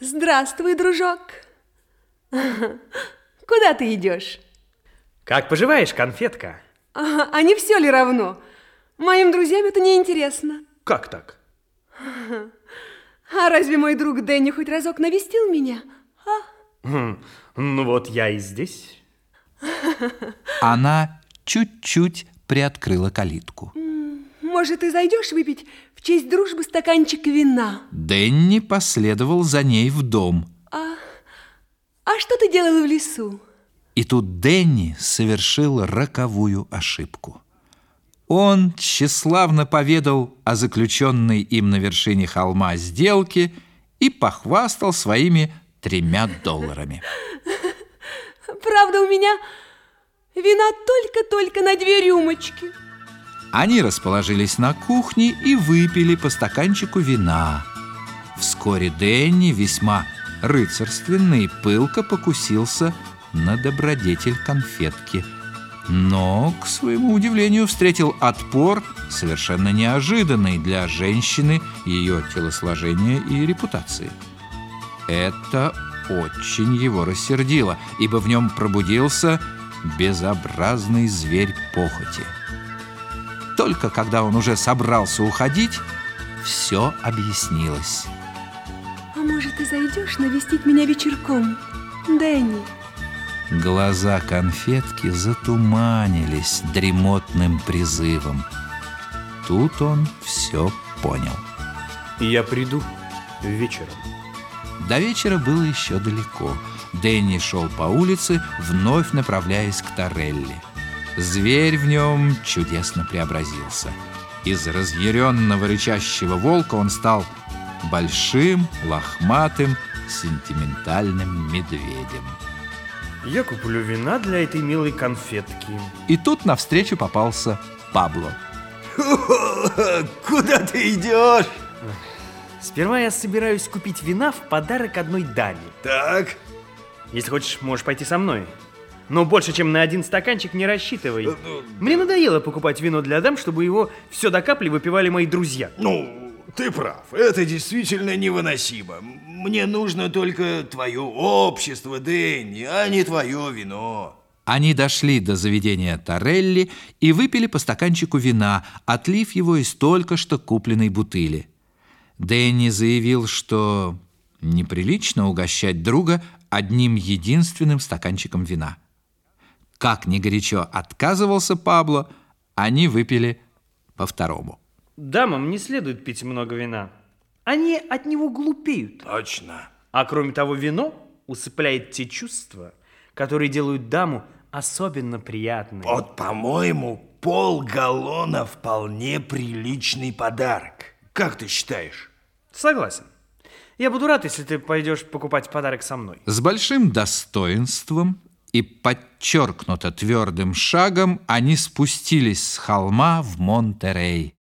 Здравствуй, дружок. Куда ты идешь? Как поживаешь, конфетка? А, а не все ли равно? Моим друзьям это не интересно. Как так? А разве мой друг Дэнни хоть разок навестил меня? А? Хм, ну вот я и здесь. Она чуть-чуть приоткрыла калитку. Может, ты зайдешь выпить в честь дружбы стаканчик вина? Дэнни последовал за ней в дом. А, а что ты делала в лесу? И тут Дэнни совершил роковую ошибку. Он тщеславно поведал о заключенной им на вершине холма сделке и похвастал своими тремя долларами. Правда, у меня вина только-только на две рюмочки. Они расположились на кухне и выпили по стаканчику вина. Вскоре Дэнни весьма рыцарственно и пылко покусился на добродетель конфетки. Но, к своему удивлению, встретил отпор, совершенно неожиданный для женщины ее телосложения и репутации. Это очень его рассердило, ибо в нем пробудился безобразный зверь похоти. Только когда он уже собрался уходить, все объяснилось. А может, ты зайдешь навестить меня вечерком, Дэнни? Глаза конфетки затуманились дремотным призывом. Тут он все понял. Я приду вечером. До вечера было еще далеко. Дэнни шел по улице, вновь направляясь к Торелли. Зверь в нем чудесно преобразился. Из разъяренного рычащего волка он стал большим, лохматым, сентиментальным медведем. Я куплю вина для этой милой конфетки. И тут навстречу попался Пабло. Куда ты идешь? Сперва я собираюсь купить вина в подарок одной даме. Так, Если хочешь, можешь пойти со мной. Но больше, чем на один стаканчик не рассчитывай. Мне надоело покупать вино для дам, чтобы его все до капли выпивали мои друзья. ну, ты прав. Это действительно невыносимо. Мне нужно только твое общество, Дэнни, а не твое вино. Они дошли до заведения Торелли и выпили по стаканчику вина, отлив его из только что купленной бутыли. Дэнни заявил, что неприлично угощать друга одним единственным стаканчиком вина. Как ни горячо отказывался Пабло, они выпили по второму. Дамам не следует пить много вина. Они от него глупеют. Точно. А кроме того, вино усыпляет те чувства, которые делают даму особенно приятной. Вот, по-моему, полгаллона вполне приличный подарок. Как ты считаешь? Согласен. Я буду рад, если ты пойдешь покупать подарок со мной. С большим достоинством и подчеркнуто твердым шагом они спустились с холма в Монтерей.